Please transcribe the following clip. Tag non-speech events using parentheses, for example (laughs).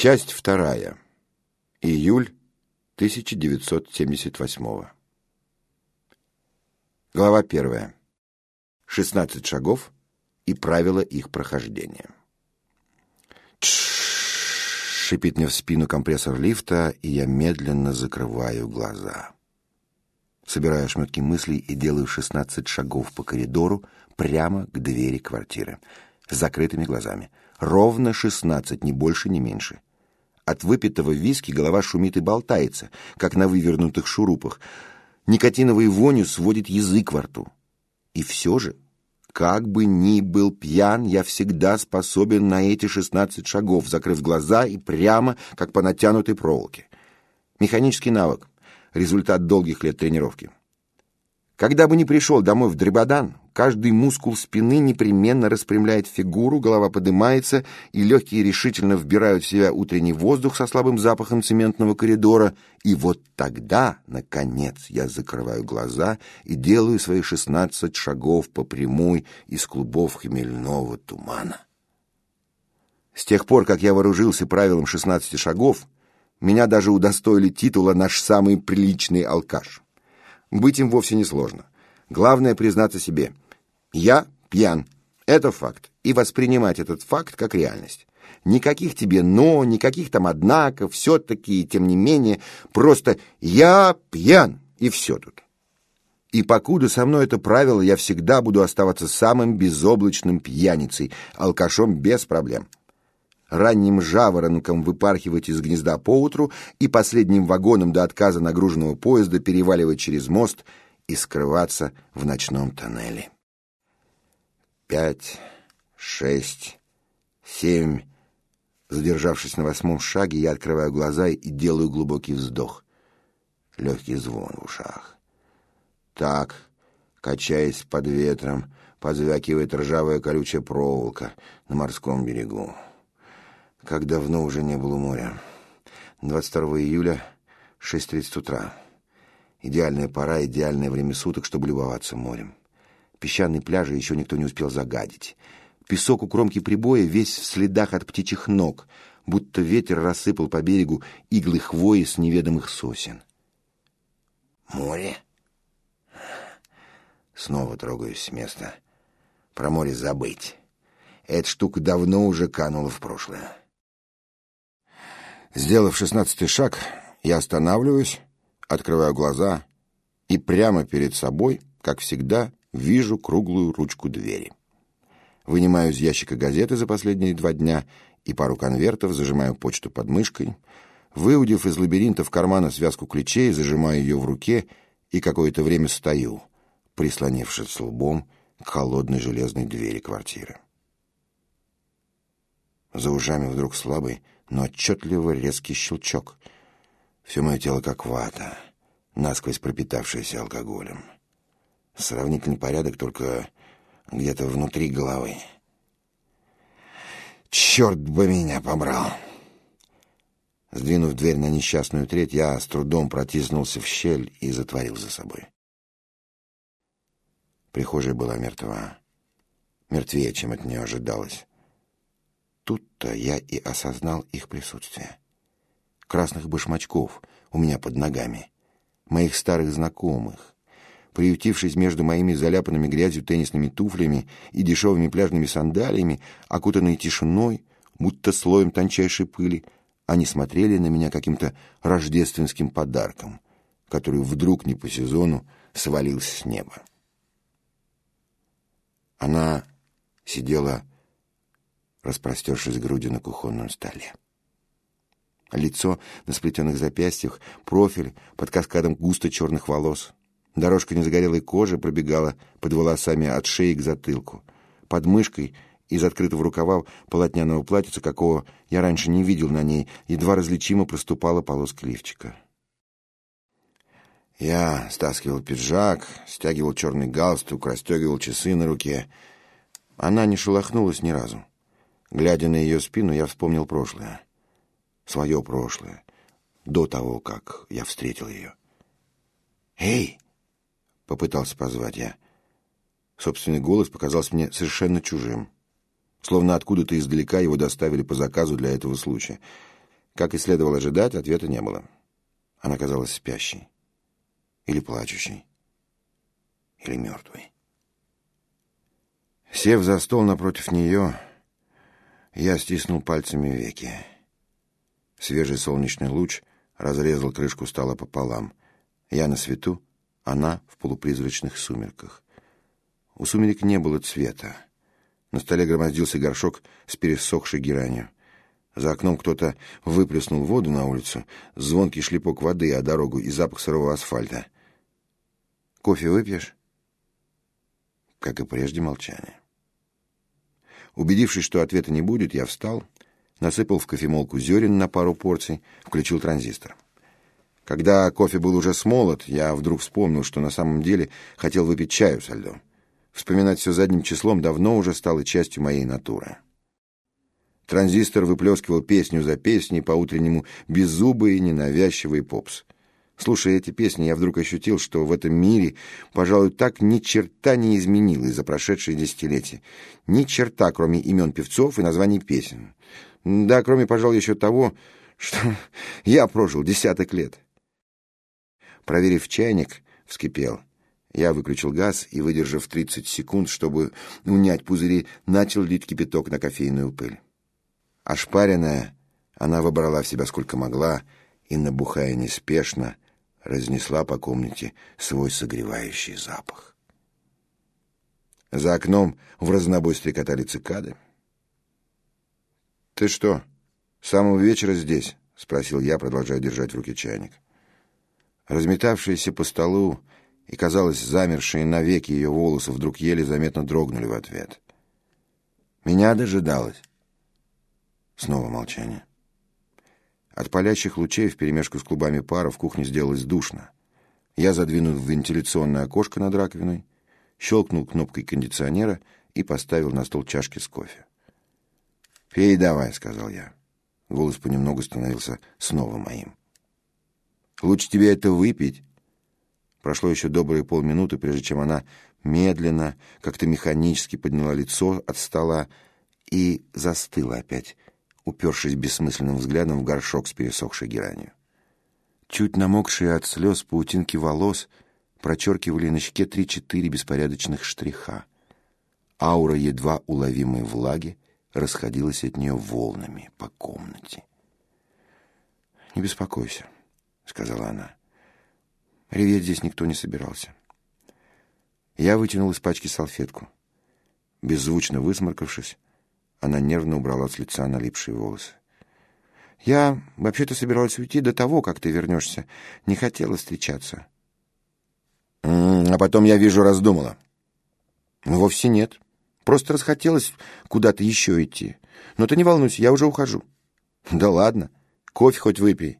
Часть вторая. Июль 1978. Глава первая. 16 шагов и правила их прохождения. Тш шипит мне в спину компрессор лифта, и я медленно закрываю глаза. Собираю шметки мыслей и делаю 16 шагов по коридору прямо к двери квартиры. С закрытыми глазами. Ровно 16, ни больше, ни меньше. От выпитого виски голова шумит и болтается, как на вывернутых шурупах. Никотиновый вонью сводит язык во рту. И все же, как бы ни был пьян, я всегда способен на эти шестнадцать шагов, закрыв глаза и прямо, как по натянутой проволоке. Механический навык, результат долгих лет тренировки. Когда бы ни пришел домой в Дребодан, каждый мускул спины непременно распрямляет фигуру, голова поднимается, и легкие решительно вбирают в себя утренний воздух со слабым запахом цементного коридора. И вот тогда, наконец, я закрываю глаза и делаю свои шестнадцать шагов по прямой из клубов хмельного тумана. С тех пор, как я вооружился правилом шестнадцати шагов, меня даже удостоили титула «Наш самый приличный алкаш». Быть им вовсе не сложно. Главное признаться себе. Я пьян. Это факт. И воспринимать этот факт как реальность. Никаких тебе «но», никаких там «однако», все-таки, тем не менее, просто «я пьян» и все тут. И покуда со мной это правило, я всегда буду оставаться самым безоблачным пьяницей, алкашом без проблем ранним жаворонком выпархивать из гнезда поутру и последним вагоном до отказа нагруженного поезда переваливать через мост и скрываться в ночном тоннеле. Пять, шесть, семь. Задержавшись на восьмом шаге, я открываю глаза и делаю глубокий вздох. Легкий звон в ушах. Так, качаясь под ветром, позвякивает ржавая колючая проволока на морском берегу. Как давно уже не было моря. 22 июля, 6.30 утра. Идеальная пора, идеальное время суток, чтобы любоваться морем. Песчаные пляжи еще никто не успел загадить. Песок у кромки прибоя весь в следах от птичьих ног, будто ветер рассыпал по берегу иглы хвои с неведомых сосен. Море? Снова трогаюсь с места. Про море забыть. Эта штука давно уже канула в прошлое. Сделав шестнадцатый шаг, я останавливаюсь, открываю глаза и прямо перед собой, как всегда, вижу круглую ручку двери. Вынимаю из ящика газеты за последние два дня и пару конвертов, зажимаю почту под мышкой, выудив из лабиринта в кармана связку ключей, зажимаю ее в руке и какое-то время стою, прислонившись лбом к холодной железной двери квартиры. За ужами вдруг слабый, но отчетливо резкий щелчок. Все мое тело как вата, насквозь пропитавшееся алкоголем. Сравнительный порядок только где-то внутри головы. Черт бы меня побрал! Сдвинув дверь на несчастную треть, я с трудом протиснулся в щель и затворил за собой. Прихожая была мертва. Мертвее, чем от нее ожидалось. Тут-то я и осознал их присутствие. Красных башмачков у меня под ногами, моих старых знакомых, приютившись между моими заляпанными грязью теннисными туфлями и дешевыми пляжными сандалиями, окутанные тишиной, будто слоем тончайшей пыли, они смотрели на меня каким-то рождественским подарком, который вдруг не по сезону свалился с неба. Она сидела распростершись грудью на кухонном столе. Лицо на сплетенных запястьях, профиль под каскадом густо черных волос. Дорожка незагорелой кожи пробегала под волосами от шеи к затылку. Под мышкой из открытого рукава полотняного платьица, какого я раньше не видел на ней, едва различимо проступала полоска лифчика. Я стаскивал пиджак, стягивал черный галстук, расстегивал часы на руке. Она не шелохнулась ни разу. Глядя на ее спину, я вспомнил прошлое. Свое прошлое. До того, как я встретил ее. «Эй!» — попытался позвать я. Собственный голос показался мне совершенно чужим. Словно откуда-то издалека его доставили по заказу для этого случая. Как и следовало ожидать, ответа не было. Она казалась спящей. Или плачущей. Или мертвой. Сев за стол напротив нее, я стиснул пальцами веки. Свежий солнечный луч разрезал крышку стола пополам. Я на свету, она в полупризрачных сумерках. У сумерек не было цвета. На столе громоздился горшок с пересохшей геранью. За окном кто-то выплеснул воду на улицу, звонкий шлепок воды о дорогу и запах сырого асфальта. «Кофе выпьешь?» Как и прежде, молчание. Убедившись, что ответа не будет, я встал, насыпал в кофемолку зерен на пару порций, включил транзистор. Когда кофе был уже смолот, я вдруг вспомнил, что на самом деле хотел выпить чаю со льдом. Вспоминать все задним числом давно уже стало частью моей натуры. Транзистор выплескивал песню за песней, по-утреннему беззубый, ненавязчивый попс. Слушая эти песни, я вдруг ощутил, что в этом мире, пожалуй, так ни черта не изменилось за прошедшие десятилетия. Ни черта, кроме имен певцов и названий песен. Да, кроме, пожалуй, еще того, что (laughs) я прожил десяток лет. Проверив чайник, вскипел. Я выключил газ и, выдержав 30 секунд, чтобы унять пузыри, начал лить кипяток на кофейную пыль. Ошпаренная, она выбрала в себя сколько могла и, набухая неспешно, разнесла по комнате свой согревающий запах. За окном в разнобой стрекотали цикады. «Ты что, с самого вечера здесь?» — спросил я, продолжая держать в руке чайник. Разметавшиеся по столу и, казалось, замершие навеки ее волосы вдруг еле заметно дрогнули в ответ. «Меня дожидалось». Снова молчание. От палящих лучей вперемешку с клубами пара в кухне сделалось душно. Я задвинул вентиляционное окошко над раковиной, щелкнул кнопкой кондиционера и поставил на стол чашки с кофе. «Пей давай», — сказал я. Голос понемногу становился снова моим. «Лучше тебе это выпить». Прошло еще добрые полминуты, прежде чем она медленно, как-то механически подняла лицо от стола и застыла опять, упершись бессмысленным взглядом в горшок с пересохшей геранью. Чуть намокшие от слез паутинки волос прочеркивали на щеке три-четыре беспорядочных штриха. Аура едва уловимой влаги расходилась от нее волнами по комнате. «Не беспокойся», — сказала она. Реветь здесь никто не собирался. Я вытянул из пачки салфетку. Беззвучно высморкавшись, она нервно убрала с лица налипшие волосы. «Я вообще-то собиралась уйти до того, как ты вернешься. Не хотела встречаться». «А потом, я вижу, раздумала». «Вовсе нет. Просто расхотелось куда-то еще идти. Но ты не волнуйся, я уже ухожу». «Да ладно. Кофе хоть выпей».